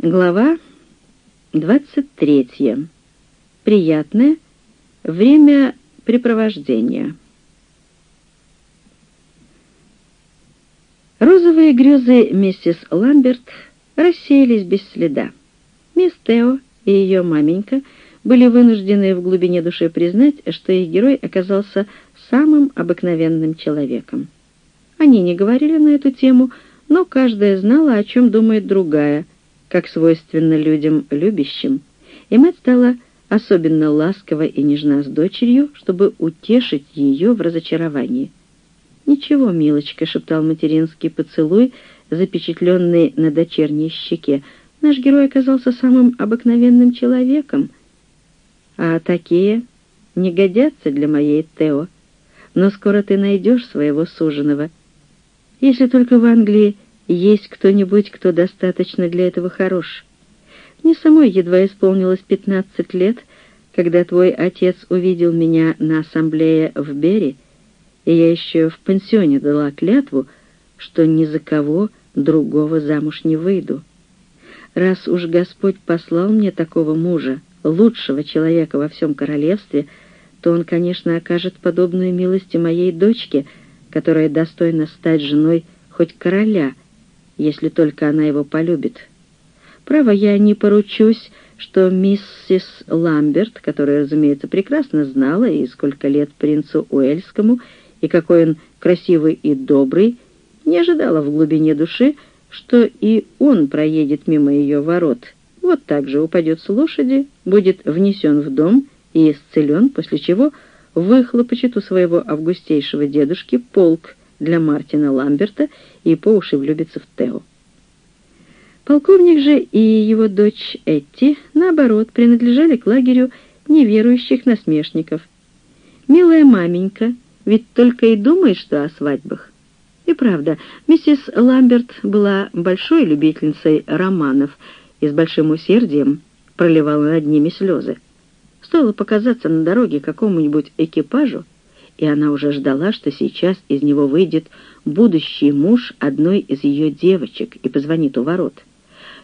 Глава 23. Приятное времяпрепровождение. Розовые грезы миссис Ламберт рассеялись без следа. Мисс Тео и ее маменька были вынуждены в глубине души признать, что их герой оказался самым обыкновенным человеком. Они не говорили на эту тему, но каждая знала, о чем думает другая, как свойственно людям любящим, и мать стала особенно ласкова и нежна с дочерью, чтобы утешить ее в разочаровании. «Ничего, милочка», — шептал материнский поцелуй, запечатленный на дочерней щеке, «наш герой оказался самым обыкновенным человеком, а такие не годятся для моей Тео. Но скоро ты найдешь своего суженого, если только в Англии есть кто-нибудь, кто достаточно для этого хорош. Мне самой едва исполнилось пятнадцать лет, когда твой отец увидел меня на ассамблее в Берри, и я еще в пансионе дала клятву, что ни за кого другого замуж не выйду. Раз уж Господь послал мне такого мужа, лучшего человека во всем королевстве, то он, конечно, окажет подобную милость и моей дочке, которая достойна стать женой хоть короля, если только она его полюбит. Право, я не поручусь, что миссис Ламберт, которая, разумеется, прекрасно знала, и сколько лет принцу Уэльскому, и какой он красивый и добрый, не ожидала в глубине души, что и он проедет мимо ее ворот. Вот так же упадет с лошади, будет внесен в дом и исцелен, после чего выхлопочет у своего августейшего дедушки полк для Мартина Ламберта и по уши влюбится в Тео. Полковник же и его дочь Этти, наоборот, принадлежали к лагерю неверующих насмешников. «Милая маменька, ведь только и думает, что о свадьбах». И правда, миссис Ламберт была большой любительницей романов и с большим усердием проливала над ними слезы. Стоило показаться на дороге какому-нибудь экипажу, и она уже ждала, что сейчас из него выйдет будущий муж одной из ее девочек и позвонит у ворот.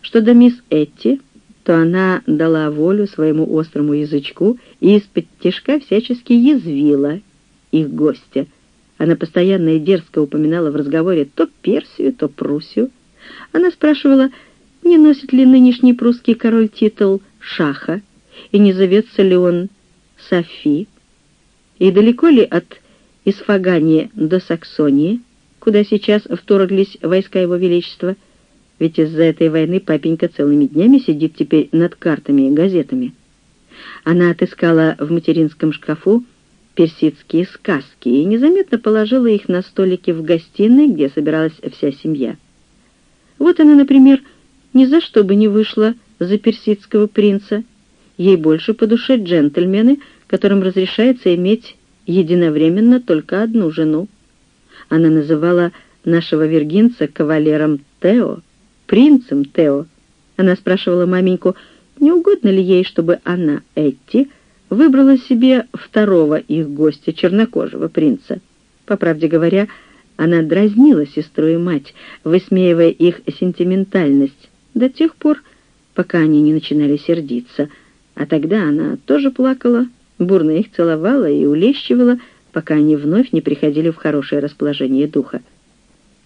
Что до мисс Этти, то она дала волю своему острому язычку и из-под тяжка всячески язвила их гостя. Она постоянно и дерзко упоминала в разговоре то Персию, то Пруссию. Она спрашивала, не носит ли нынешний прусский король титул «шаха», и не зовется ли он Софи, и далеко ли от Исфагания до Саксонии, куда сейчас вторглись войска его величества, ведь из-за этой войны папенька целыми днями сидит теперь над картами и газетами. Она отыскала в материнском шкафу персидские сказки и незаметно положила их на столики в гостиной, где собиралась вся семья. Вот она, например, ни за что бы не вышла за персидского принца. Ей больше по душе джентльмены, которым разрешается иметь единовременно только одну жену. Она называла нашего виргинца кавалером Тео, принцем Тео. Она спрашивала маменьку, не угодно ли ей, чтобы она, Этти, выбрала себе второго их гостя, чернокожего принца. По правде говоря, она дразнила сестру и мать, высмеивая их сентиментальность, до тех пор, пока они не начинали сердиться, а тогда она тоже плакала, бурно их целовала и улещивала, пока они вновь не приходили в хорошее расположение духа.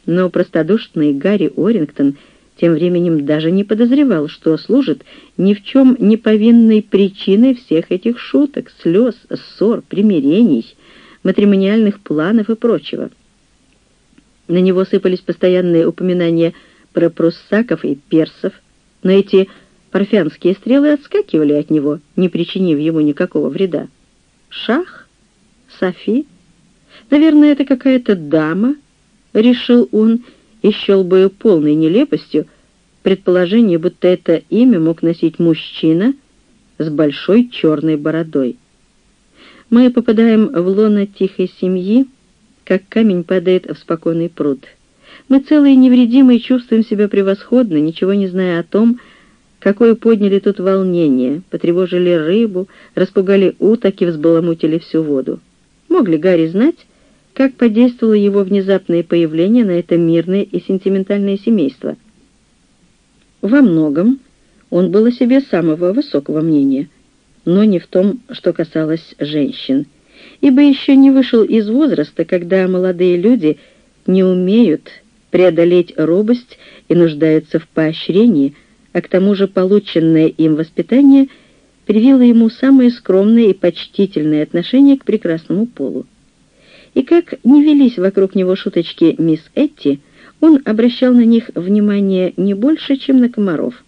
Но простодушный Гарри Орингтон тем временем даже не подозревал, что служит ни в чем не повинной причиной всех этих шуток, слез, ссор, примирений, матримониальных планов и прочего. На него сыпались постоянные упоминания про пруссаков и персов, но эти парфянские стрелы отскакивали от него, не причинив ему никакого вреда. Шах? Софи? Наверное, это какая-то дама, решил он, и счел бы полной нелепостью предположение, будто это имя мог носить мужчина с большой черной бородой. Мы попадаем в лоно тихой семьи, как камень падает в спокойный пруд. Мы целые невредимые чувствуем себя превосходно, ничего не зная о том, какое подняли тут волнение, потревожили рыбу, распугали уток и взбаламутили всю воду. Мог ли Гарри знать, как подействовало его внезапное появление на это мирное и сентиментальное семейство? Во многом Он был о себе самого высокого мнения, но не в том, что касалось женщин, ибо еще не вышел из возраста, когда молодые люди не умеют преодолеть робость и нуждаются в поощрении, а к тому же полученное им воспитание привило ему самое скромное и почтительное отношение к прекрасному полу. И как не велись вокруг него шуточки мисс Этти, он обращал на них внимание не больше, чем на комаров.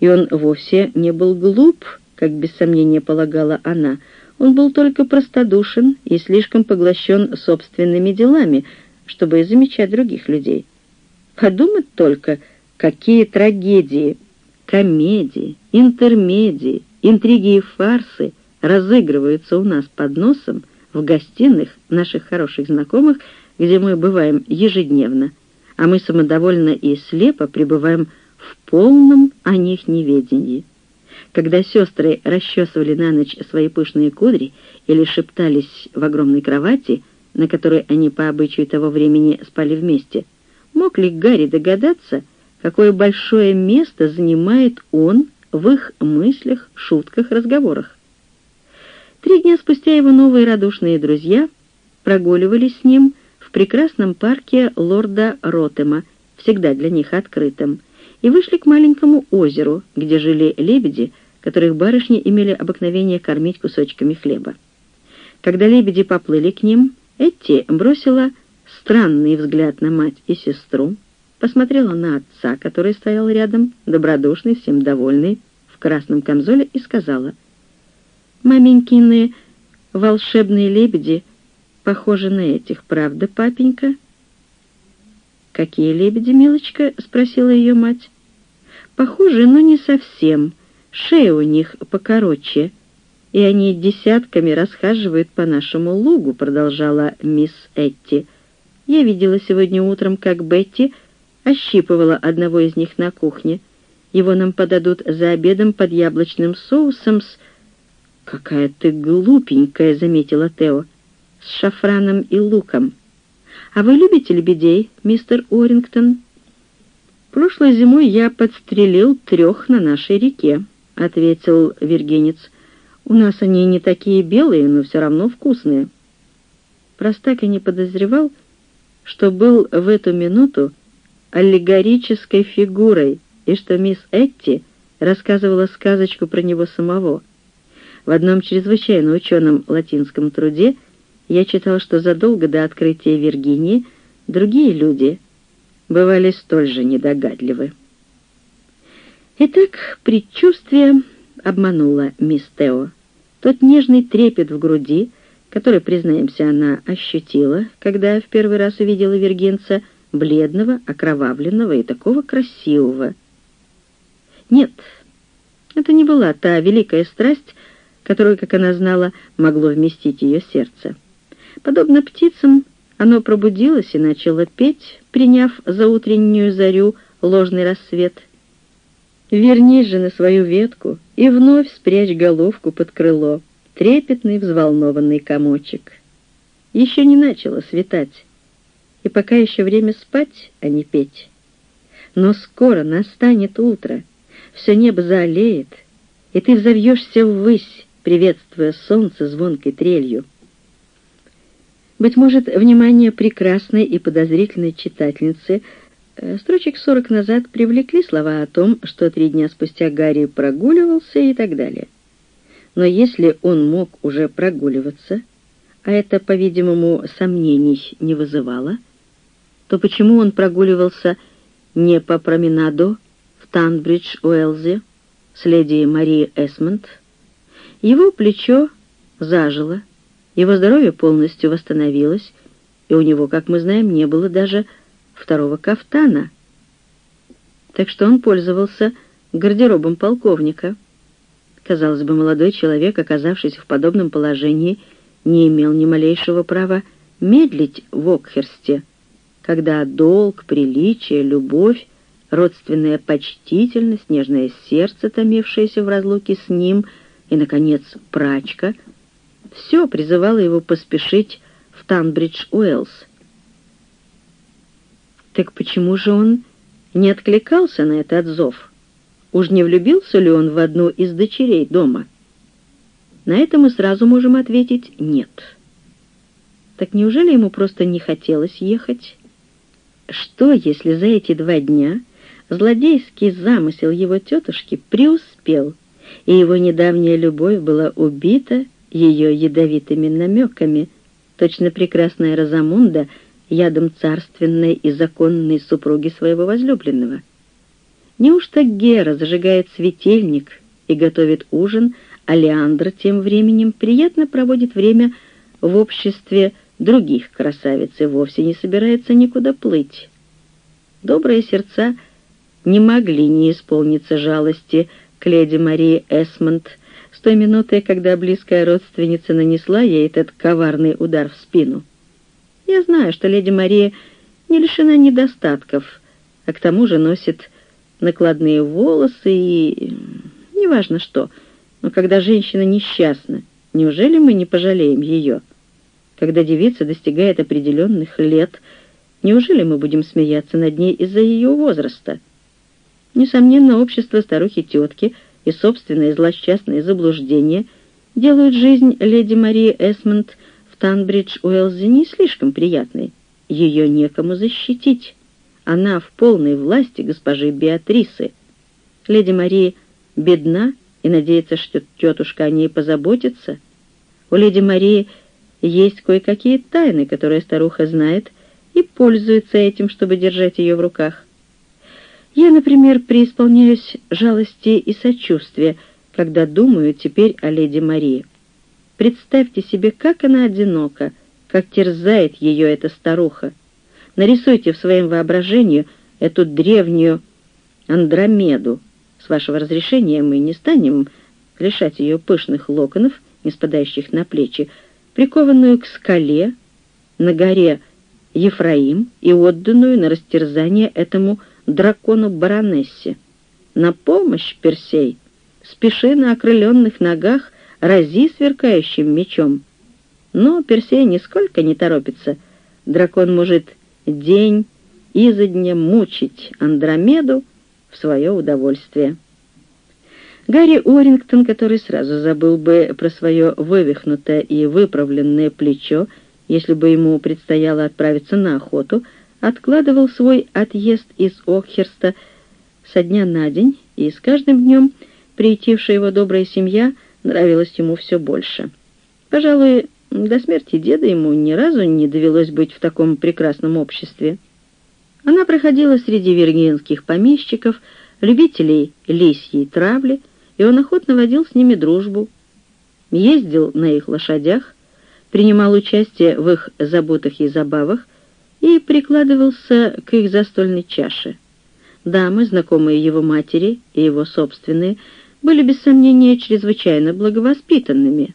И он вовсе не был глуп, как без сомнения полагала она, он был только простодушен и слишком поглощен собственными делами, чтобы замечать других людей. Подумать только, какие трагедии, комедии, интермедии, интриги и фарсы разыгрываются у нас под носом в гостиных наших хороших знакомых, где мы бываем ежедневно, а мы самодовольно и слепо пребываем в полном о них неведении. Когда сестры расчесывали на ночь свои пышные кудри или шептались в огромной кровати, на которой они по обычаю того времени спали вместе, мог ли Гарри догадаться, какое большое место занимает он в их мыслях, шутках, разговорах? Три дня спустя его новые радушные друзья прогуливались с ним в прекрасном парке лорда Ротема, всегда для них открытым, и вышли к маленькому озеру, где жили лебеди, которых барышни имели обыкновение кормить кусочками хлеба. Когда лебеди поплыли к ним, Этти бросила странный взгляд на мать и сестру, посмотрела на отца, который стоял рядом, добродушный, всем довольный, в красном камзоле, и сказала, «Маменькины волшебные лебеди похожи на этих, правда, папенька?» «Какие лебеди, милочка?» — спросила ее мать. «Похожи, но не совсем. Шея у них покороче, и они десятками расхаживают по нашему лугу», — продолжала мисс Этти. «Я видела сегодня утром, как Бетти ощипывала одного из них на кухне. Его нам подадут за обедом под яблочным соусом с...» «Какая ты глупенькая», — заметила Тео, — «с шафраном и луком». «А вы любите лебедей, мистер Уоррингтон?» «Прошлой зимой я подстрелил трех на нашей реке», — ответил вергенец. «У нас они не такие белые, но все равно вкусные». Простак и не подозревал, что был в эту минуту аллегорической фигурой и что мисс Этти рассказывала сказочку про него самого. В одном чрезвычайно ученом латинском труде я читал, что задолго до открытия Виргинии другие люди бывали столь же недогадливы. Итак, предчувствие обмануло мисс Тео. Тот нежный трепет в груди, который, признаемся, она ощутила, когда в первый раз увидела Виргинца, бледного, окровавленного и такого красивого. Нет, это не была та великая страсть, которую, как она знала, могло вместить ее сердце. Подобно птицам, оно пробудилось и начало петь, приняв за утреннюю зарю ложный рассвет. Вернись же на свою ветку и вновь спрячь головку под крыло, трепетный взволнованный комочек. Еще не начало светать, и пока еще время спать, а не петь. Но скоро настанет утро, все небо заолеет, и ты взовьешься ввысь, приветствуя солнце звонкой трелью. Быть может, внимание прекрасной и подозрительной читательницы э, строчек сорок назад привлекли слова о том, что три дня спустя Гарри прогуливался и так далее. Но если он мог уже прогуливаться, а это, по-видимому, сомнений не вызывало, то почему он прогуливался не по променаду в Танбридж-Уэлзе с леди Марией Эсмонд? Его плечо зажило, его здоровье полностью восстановилось, и у него, как мы знаем, не было даже второго кафтана. Так что он пользовался гардеробом полковника. Казалось бы, молодой человек, оказавшийся в подобном положении, не имел ни малейшего права медлить в Окхерсте, когда долг, приличие, любовь, родственная почтительность, нежное сердце, томившееся в разлуке с ним, и, наконец, прачка — все призывало его поспешить в Танбридж-Уэллс. Так почему же он не откликался на этот зов? Уж не влюбился ли он в одну из дочерей дома? На это мы сразу можем ответить «нет». Так неужели ему просто не хотелось ехать? Что, если за эти два дня злодейский замысел его тетушки преуспел, и его недавняя любовь была убита ее ядовитыми намеками, точно прекрасная Розамунда ядом царственной и законной супруги своего возлюбленного? Неужто Гера зажигает светильник и готовит ужин, а Леандр тем временем приятно проводит время в обществе других красавиц и вовсе не собирается никуда плыть? Добрые сердца не могли не исполниться жалости к леди Марии Эсмонд с той минуты, когда близкая родственница нанесла ей этот коварный удар в спину. Я знаю, что леди Мария не лишена недостатков, а к тому же носит накладные волосы и... неважно что. Но когда женщина несчастна, неужели мы не пожалеем ее? Когда девица достигает определенных лет, неужели мы будем смеяться над ней из-за ее возраста? Несомненно, общество старухи-тетки и собственные злосчастные заблуждения делают жизнь леди Марии Эсмонд в Танбридж-Уэллзе не слишком приятной. Ее некому защитить. Она в полной власти госпожи Беатрисы. Леди Мария бедна и надеется, что тетушка о ней позаботится. У леди Марии есть кое-какие тайны, которые старуха знает, и пользуется этим, чтобы держать ее в руках. Я, например, преисполняюсь жалости и сочувствия, когда думаю теперь о леди Марии. Представьте себе, как она одинока, как терзает ее эта старуха. Нарисуйте в своем воображении эту древнюю Андромеду. С вашего разрешения мы не станем лишать ее пышных локонов, не спадающих на плечи, прикованную к скале на горе Ефраим и отданную на растерзание этому дракону-баронессе. На помощь, Персей, спеши на окрыленных ногах, рази сверкающим мечом. Но Персей нисколько не торопится. Дракон может день изо дня мучить Андромеду в свое удовольствие. Гарри Орингтон, который сразу забыл бы про свое вывихнутое и выправленное плечо, если бы ему предстояло отправиться на охоту, откладывал свой отъезд из Окхерста со дня на день, и с каждым днем приютившая его добрая семья нравилась ему все больше. Пожалуй, до смерти деда ему ни разу не довелось быть в таком прекрасном обществе. Она проходила среди виргинских помещиков, любителей лисьей травли, и он охотно водил с ними дружбу. Ездил на их лошадях, принимал участие в их заботах и забавах и прикладывался к их застольной чаше. Дамы, знакомые его матери и его собственные, были без сомнения чрезвычайно благовоспитанными,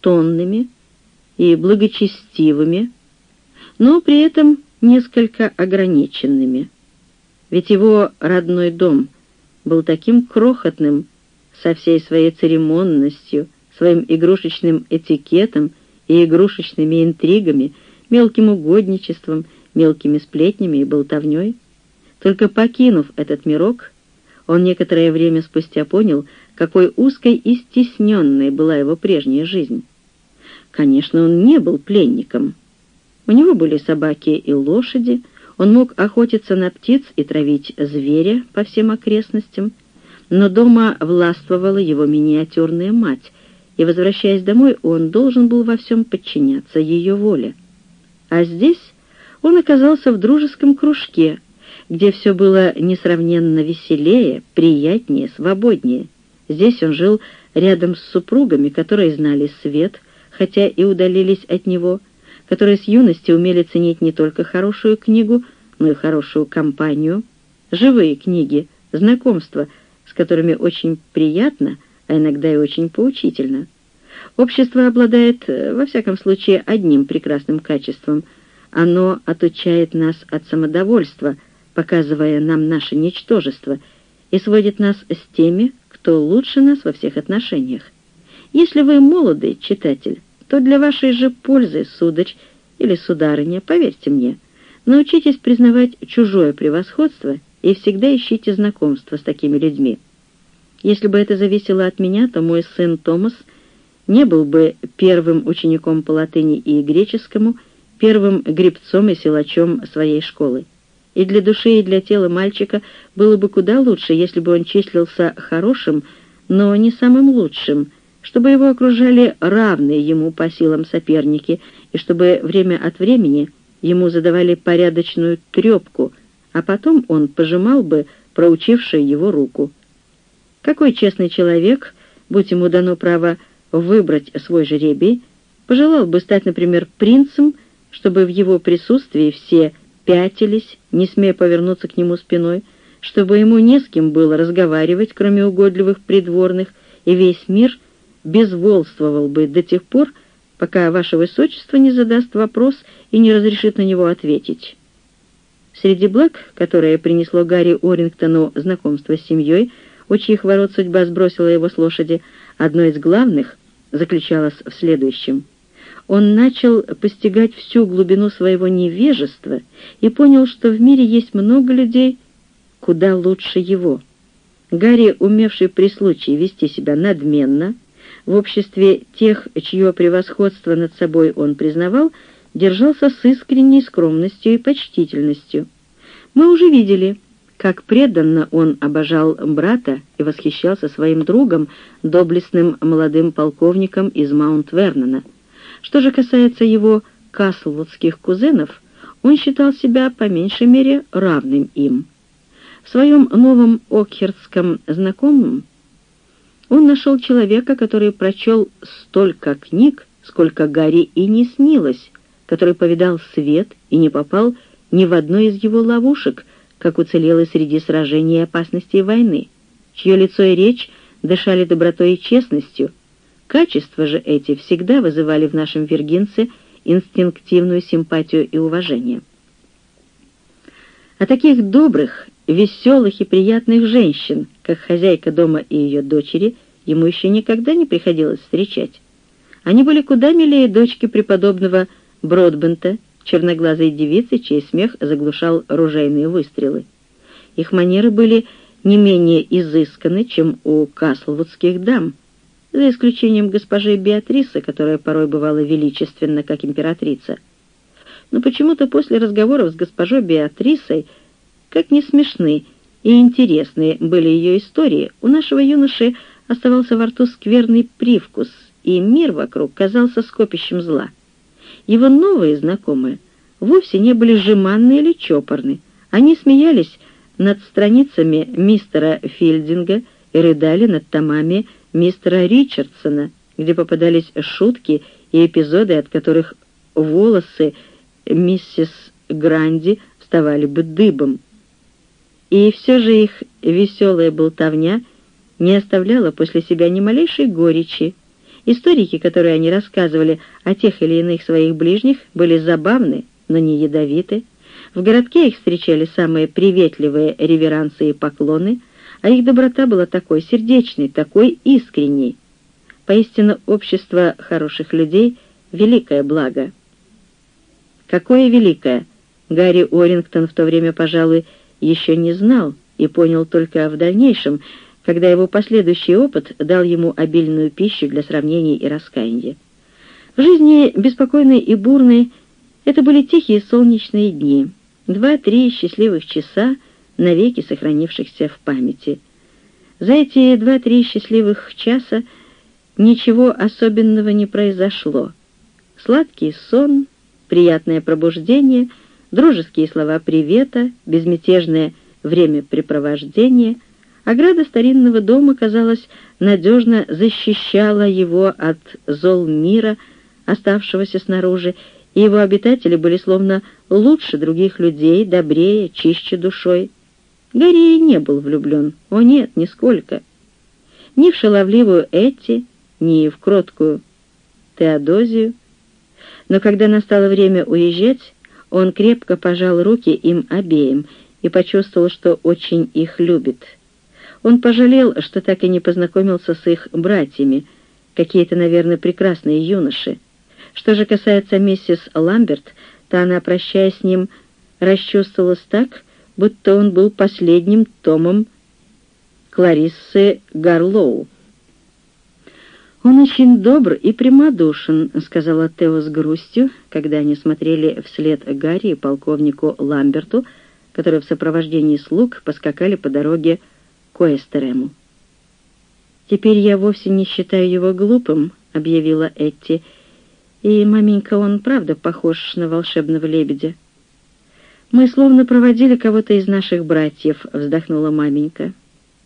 тонными, и благочестивыми, но при этом несколько ограниченными. Ведь его родной дом был таким крохотным, со всей своей церемонностью, своим игрушечным этикетом и игрушечными интригами, мелким угодничеством, мелкими сплетнями и болтовней. Только покинув этот мирок, он некоторое время спустя понял, какой узкой и стесненной была его прежняя жизнь. Конечно, он не был пленником. У него были собаки и лошади, он мог охотиться на птиц и травить зверя по всем окрестностям, но дома властвовала его миниатюрная мать, и, возвращаясь домой, он должен был во всем подчиняться ее воле. А здесь он оказался в дружеском кружке, где все было несравненно веселее, приятнее, свободнее. Здесь он жил рядом с супругами, которые знали свет, хотя и удалились от него, которые с юности умели ценить не только хорошую книгу, но и хорошую компанию, живые книги, знакомства, которыми очень приятно, а иногда и очень поучительно. Общество обладает, э, во всяком случае, одним прекрасным качеством. Оно отучает нас от самодовольства, показывая нам наше ничтожество, и сводит нас с теми, кто лучше нас во всех отношениях. Если вы молодый читатель, то для вашей же пользы, сударь или сударыня, поверьте мне, научитесь признавать чужое превосходство и всегда ищите знакомства с такими людьми. Если бы это зависело от меня, то мой сын Томас не был бы первым учеником по латыни и греческому, первым гребцом и силачом своей школы. И для души, и для тела мальчика было бы куда лучше, если бы он числился хорошим, но не самым лучшим, чтобы его окружали равные ему по силам соперники, и чтобы время от времени ему задавали порядочную трепку, а потом он пожимал бы проучивший его руку. Какой честный человек, будь ему дано право выбрать свой жеребий, пожелал бы стать, например, принцем, чтобы в его присутствии все пятились, не смея повернуться к нему спиной, чтобы ему не с кем было разговаривать, кроме угодливых придворных, и весь мир безволствовал бы до тех пор, пока ваше высочество не задаст вопрос и не разрешит на него ответить. Среди благ, которые принесло Гарри Орингтону знакомство с семьей, у чьих ворот судьба сбросила его с лошади, одно из главных заключалось в следующем. Он начал постигать всю глубину своего невежества и понял, что в мире есть много людей куда лучше его. Гарри, умевший при случае вести себя надменно, в обществе тех, чье превосходство над собой он признавал, держался с искренней скромностью и почтительностью. Мы уже видели, как преданно он обожал брата и восхищался своим другом, доблестным молодым полковником из Маунт-Вернона. Что же касается его каслвудских кузенов, он считал себя по меньшей мере равным им. В своем новом окхердском знакомом он нашел человека, который прочел столько книг, сколько Гарри и не снилось, который повидал свет и не попал ни в одной из его ловушек, как уцелелый среди сражений и опасностей войны, чье лицо и речь дышали добротой и честностью. Качества же эти всегда вызывали в нашем виргинце инстинктивную симпатию и уважение. О таких добрых, веселых и приятных женщин, как хозяйка дома и ее дочери, ему еще никогда не приходилось встречать. Они были куда милее дочки преподобного Бродбента, черноглазой девицы, чей смех заглушал ружейные выстрелы. Их манеры были не менее изысканы, чем у каслвудских дам, за исключением госпожи Беатрисы, которая порой бывала величественна, как императрица. Но почему-то после разговоров с госпожой Беатрисой, как не смешны и интересные были ее истории, у нашего юноши оставался во рту скверный привкус, и мир вокруг казался скопищем зла. Его новые знакомые вовсе не были жеманны или чопорны. Они смеялись над страницами мистера Филдинга и рыдали над томами мистера Ричардсона, где попадались шутки и эпизоды, от которых волосы миссис Гранди вставали бы дыбом. И все же их веселая болтовня не оставляла после себя ни малейшей горечи, Историки, которые они рассказывали о тех или иных своих ближних, были забавны, но не ядовиты. В городке их встречали самые приветливые реверансы и поклоны, а их доброта была такой сердечной, такой искренней. Поистину, общество хороших людей — великое благо. Какое великое! Гарри Орингтон в то время, пожалуй, еще не знал и понял только в дальнейшем — когда его последующий опыт дал ему обильную пищу для сравнений и раскаяния. В жизни беспокойной и бурной это были тихие солнечные дни, два-три счастливых часа, навеки сохранившихся в памяти. За эти два-три счастливых часа ничего особенного не произошло. Сладкий сон, приятное пробуждение, дружеские слова привета, безмятежное времяпрепровождение — Ограда старинного дома, казалось, надежно защищала его от зол мира, оставшегося снаружи, и его обитатели были словно лучше других людей, добрее, чище душой. Гарри не был влюблен, о нет, нисколько. Ни в шаловливую Эти, ни в кроткую Теодозию. Но когда настало время уезжать, он крепко пожал руки им обеим и почувствовал, что очень их любит. Он пожалел, что так и не познакомился с их братьями, какие-то, наверное, прекрасные юноши. Что же касается миссис Ламберт, то она, прощаясь с ним, расчувствовалась так, будто он был последним томом Клариссы Гарлоу. «Он очень добр и прямодушен», — сказала Тео с грустью, когда они смотрели вслед Гарри и полковнику Ламберту, которые в сопровождении слуг поскакали по дороге к Уэстерему. «Теперь я вовсе не считаю его глупым», — объявила Этти, «и, маменька, он правда похож на волшебного лебедя». «Мы словно проводили кого-то из наших братьев», — вздохнула маменька.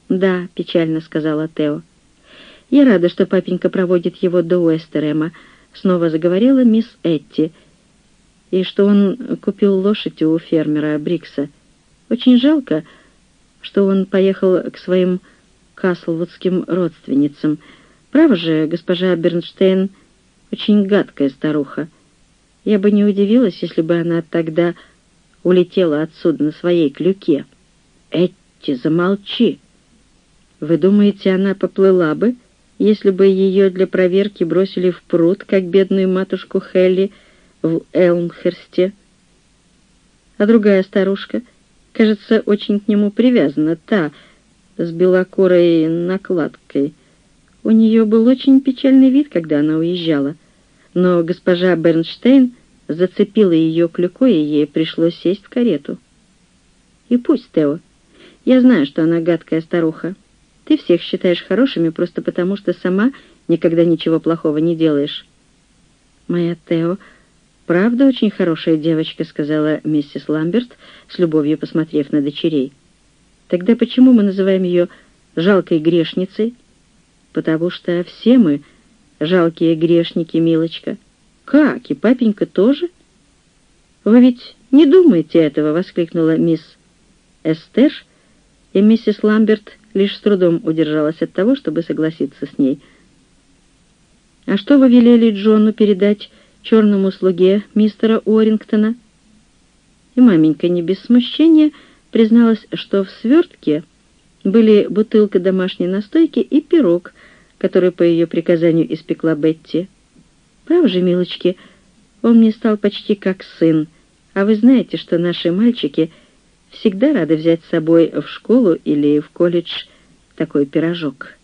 «Да», — печально сказала Тео. «Я рада, что папенька проводит его до Уэстерема», — снова заговорила мисс Этти, «и что он купил лошадь у фермера Брикса. Очень жалко, что он поехал к своим каслвудским родственницам. Право же, госпожа Бернштейн очень гадкая старуха. Я бы не удивилась, если бы она тогда улетела отсюда на своей клюке. Этти, замолчи! Вы думаете, она поплыла бы?» если бы ее для проверки бросили в пруд, как бедную матушку Хелли в Элмхерсте. А другая старушка, кажется, очень к нему привязана, та с белокурой накладкой. У нее был очень печальный вид, когда она уезжала, но госпожа Бернштейн зацепила ее клюкой, и ей пришлось сесть в карету. И пусть, Тео. Я знаю, что она гадкая старуха. Ты всех считаешь хорошими просто потому, что сама никогда ничего плохого не делаешь. Моя Тео, правда очень хорошая девочка, сказала миссис Ламберт, с любовью посмотрев на дочерей. Тогда почему мы называем ее жалкой грешницей? Потому что все мы жалкие грешники, милочка. Как, и папенька тоже? Вы ведь не думаете этого, воскликнула мисс Эстер, и миссис Ламберт лишь с трудом удержалась от того, чтобы согласиться с ней. «А что вы велели Джону передать черному слуге мистера Уоррингтона?» И маменька не без смущения призналась, что в свертке были бутылка домашней настойки и пирог, который по ее приказанию испекла Бетти. «Прав же, милочки, он мне стал почти как сын, а вы знаете, что наши мальчики — всегда рады взять с собой в школу или в колледж такой пирожок.